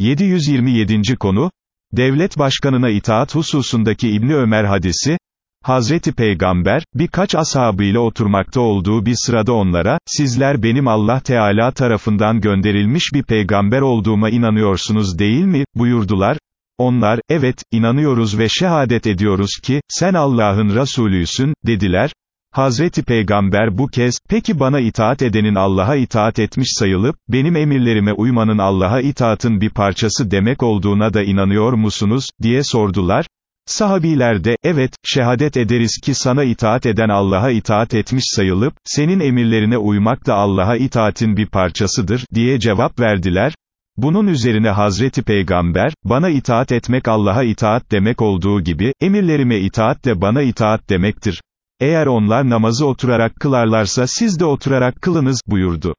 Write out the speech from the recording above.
727. konu, Devlet başkanına itaat hususundaki İbni Ömer hadisi, Hazreti Peygamber, birkaç ashabıyla oturmakta olduğu bir sırada onlara, sizler benim Allah Teala tarafından gönderilmiş bir peygamber olduğuma inanıyorsunuz değil mi, buyurdular, onlar, evet, inanıyoruz ve şehadet ediyoruz ki, sen Allah'ın Resulüsün, dediler, Hazreti Peygamber bu kez, peki bana itaat edenin Allah'a itaat etmiş sayılıp, benim emirlerime uymanın Allah'a itaatın bir parçası demek olduğuna da inanıyor musunuz, diye sordular. Sahabiler de, evet, şehadet ederiz ki sana itaat eden Allah'a itaat etmiş sayılıp, senin emirlerine uymak da Allah'a itaatin bir parçasıdır, diye cevap verdiler. Bunun üzerine Hazreti Peygamber, bana itaat etmek Allah'a itaat demek olduğu gibi, emirlerime itaat de bana itaat demektir. Eğer onlar namazı oturarak kılarlarsa siz de oturarak kılınız, buyurdu.